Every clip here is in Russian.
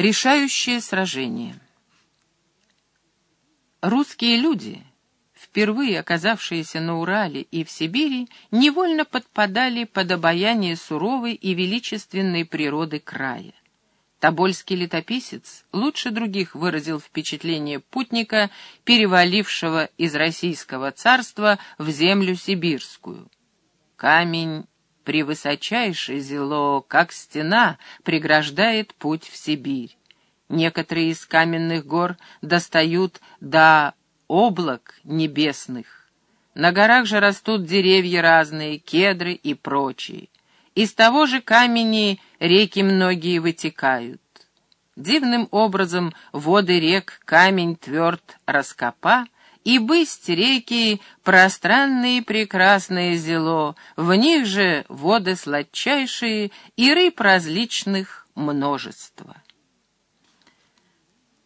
Решающее сражение. Русские люди, впервые оказавшиеся на Урале и в Сибири, невольно подпадали под обаяние суровой и величественной природы края. Тобольский летописец лучше других выразил впечатление путника, перевалившего из Российского царства в землю сибирскую. Камень превысочайшее зело, как стена, преграждает путь в Сибирь. Некоторые из каменных гор достают до облак небесных. На горах же растут деревья разные, кедры и прочие. Из того же камени реки многие вытекают. Дивным образом воды рек камень тверд раскопа, и бысть реки пространные и прекрасное зело, в них же воды сладчайшие и рыб различных множество.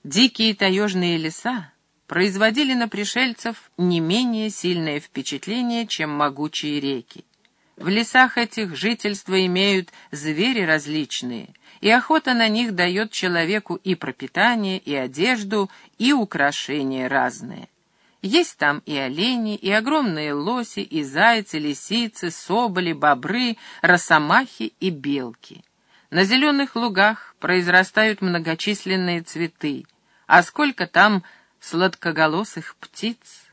Дикие таежные леса производили на пришельцев не менее сильное впечатление, чем могучие реки. В лесах этих жительства имеют звери различные, и охота на них дает человеку и пропитание, и одежду, и украшения разные. Есть там и олени, и огромные лоси, и зайцы, лисицы, соболи, бобры, росомахи и белки. На зеленых лугах произрастают многочисленные цветы, а сколько там сладкоголосых птиц.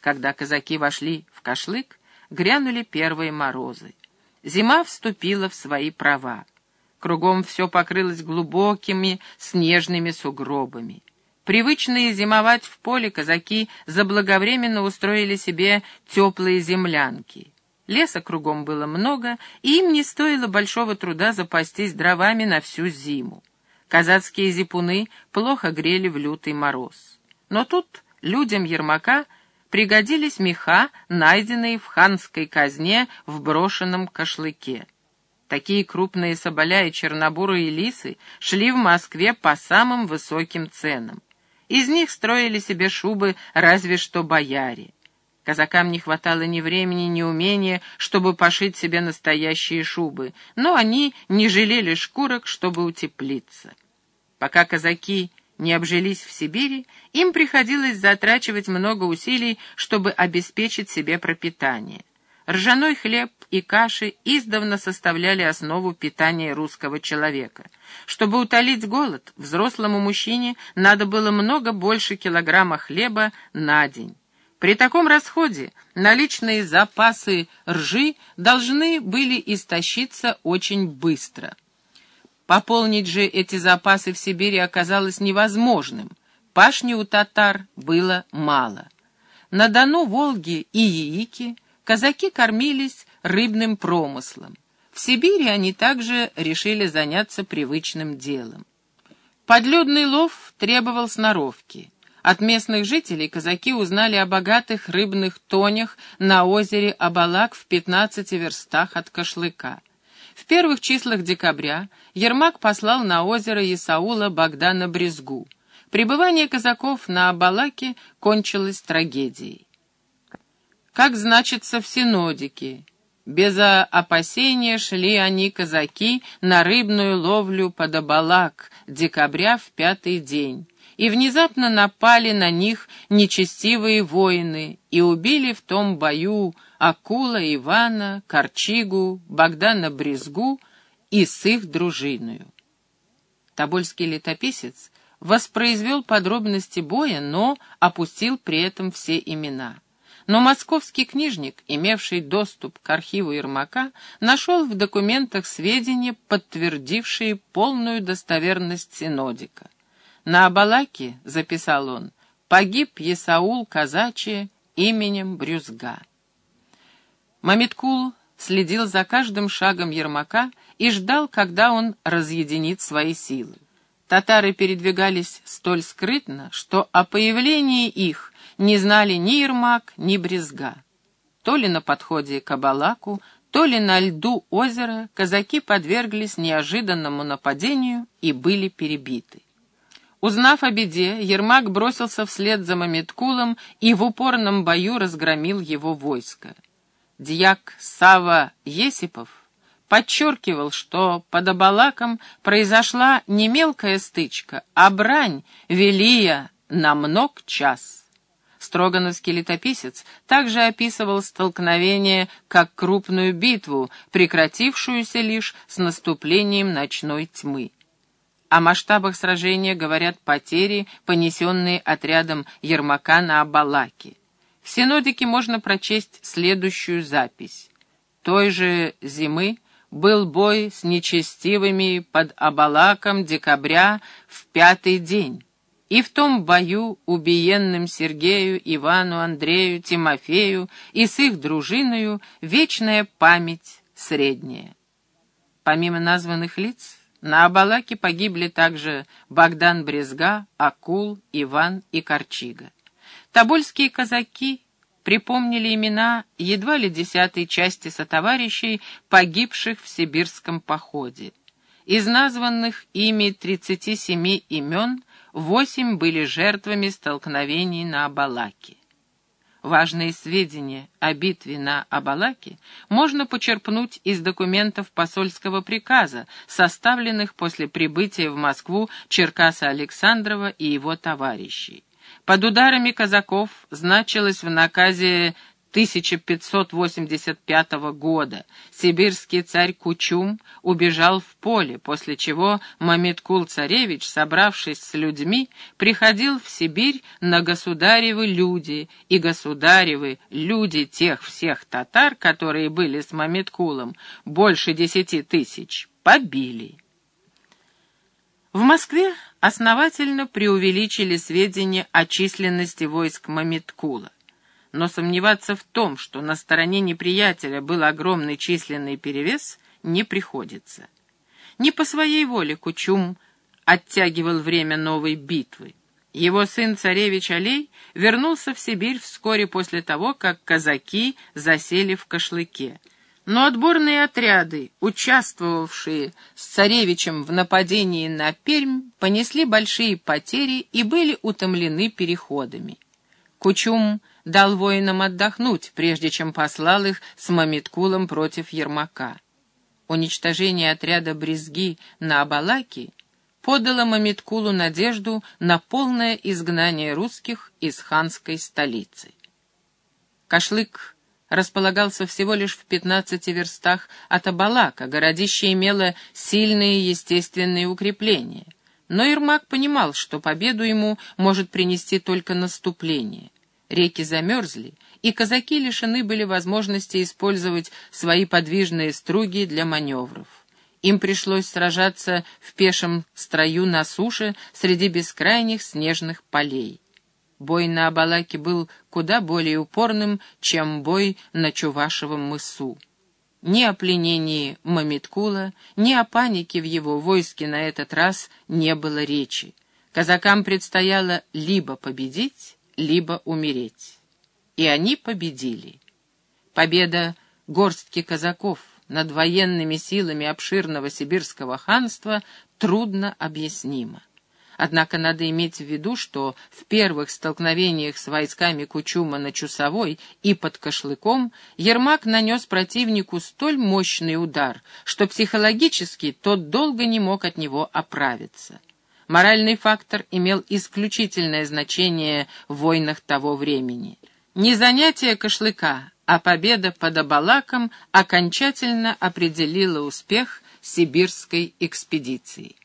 Когда казаки вошли в Кашлык, грянули первые морозы. Зима вступила в свои права. Кругом все покрылось глубокими снежными сугробами. Привычные зимовать в поле казаки заблаговременно устроили себе теплые землянки. Леса кругом было много, и им не стоило большого труда запастись дровами на всю зиму. Казацкие зипуны плохо грели в лютый мороз. Но тут людям Ермака пригодились меха, найденные в ханской казне в брошенном кошлыке. Такие крупные соболя и чернобурые лисы шли в Москве по самым высоким ценам. Из них строили себе шубы разве что бояре. Казакам не хватало ни времени, ни умения, чтобы пошить себе настоящие шубы, но они не жалели шкурок, чтобы утеплиться. Пока казаки не обжились в Сибири, им приходилось затрачивать много усилий, чтобы обеспечить себе пропитание. Ржаной хлеб и каши издавна составляли основу питания русского человека. Чтобы утолить голод, взрослому мужчине надо было много больше килограмма хлеба на день. При таком расходе наличные запасы ржи должны были истощиться очень быстро. Пополнить же эти запасы в Сибири оказалось невозможным. Пашни у татар было мало. На Дону, Волге и Яики казаки кормились рыбным промыслом. В Сибири они также решили заняться привычным делом. Подлюдный лов требовал сноровки. От местных жителей казаки узнали о богатых рыбных тонях на озере Абалак в 15 верстах от Кашлыка. В первых числах декабря Ермак послал на озеро Исаула Богдана Брезгу. Пребывание казаков на Абалаке кончилось трагедией. Как значится в синодике, без опасения шли они, казаки, на рыбную ловлю под Абалак, декабря в пятый день, и внезапно напали на них нечестивые воины и убили в том бою Акула Ивана, Корчигу, Богдана Брезгу и с их дружиною. Тобольский летописец воспроизвел подробности боя, но опустил при этом все имена. Но московский книжник, имевший доступ к архиву Ермака, нашел в документах сведения, подтвердившие полную достоверность синодика. На Абалаке, записал он, погиб Есаул Казачия именем Брюзга. Мамиткул следил за каждым шагом Ермака и ждал, когда он разъединит свои силы. Татары передвигались столь скрытно, что о появлении их не знали ни Ермак, ни Брезга. То ли на подходе к Абалаку, то ли на льду озера казаки подверглись неожиданному нападению и были перебиты. Узнав о беде, Ермак бросился вслед за Мамиткулом и в упорном бою разгромил его войско. Дьяк Сава Есипов подчеркивал, что под Абалаком произошла не мелкая стычка, а брань, велия на мног час. Строгановский летописец также описывал столкновение как крупную битву, прекратившуюся лишь с наступлением ночной тьмы. О масштабах сражения говорят потери, понесенные отрядом Ермака на Абалаке. В синодике можно прочесть следующую запись. Той же зимы был бой с нечестивыми под Абалаком декабря в пятый день. И в том бою убиенным Сергею, Ивану, Андрею, Тимофею и с их дружиною вечная память средняя. Помимо названных лиц, на Абалаке погибли также Богдан Брезга, Акул, Иван и Корчига. Тобольские казаки припомнили имена едва ли десятой части сотоварищей, погибших в сибирском походе. Из названных ими 37 имен восемь были жертвами столкновений на Абалаке. Важные сведения о битве на Абалаке можно почерпнуть из документов посольского приказа, составленных после прибытия в Москву Черкаса Александрова и его товарищей. Под ударами казаков значилось в наказе 1585 года сибирский царь Кучум убежал в поле, после чего Мамедкул-царевич, собравшись с людьми, приходил в Сибирь на государевы люди, и государевы люди тех всех татар, которые были с Мамедкулом, больше десяти тысяч, побили. В Москве основательно преувеличили сведения о численности войск Мамедкула но сомневаться в том, что на стороне неприятеля был огромный численный перевес, не приходится. Не по своей воле Кучум оттягивал время новой битвы. Его сын царевич Алей вернулся в Сибирь вскоре после того, как казаки засели в Кошлыке. Но отборные отряды, участвовавшие с царевичем в нападении на Пермь, понесли большие потери и были утомлены переходами. Кучум дал воинам отдохнуть, прежде чем послал их с Мамиткулом против Ермака. Уничтожение отряда Брезги на Абалаке подало Мамиткулу надежду на полное изгнание русских из ханской столицы. Кашлык располагался всего лишь в 15 верстах от Абалака, городище имело сильные естественные укрепления. Но Ермак понимал, что победу ему может принести только наступление. Реки замерзли, и казаки лишены были возможности использовать свои подвижные струги для маневров. Им пришлось сражаться в пешем строю на суше среди бескрайних снежных полей. Бой на Абалаке был куда более упорным, чем бой на Чувашевом мысу. Ни о пленении Мамиткула, ни о панике в его войске на этот раз не было речи. Казакам предстояло либо победить, либо умереть. И они победили. Победа горстки казаков над военными силами обширного сибирского ханства трудно объяснима. Однако надо иметь в виду, что в первых столкновениях с войсками Кучума на Чусовой и под Кошлыком Ермак нанес противнику столь мощный удар, что психологически тот долго не мог от него оправиться. Моральный фактор имел исключительное значение в войнах того времени. Не занятие кошлыка, а победа под Абалаком окончательно определила успех сибирской экспедиции.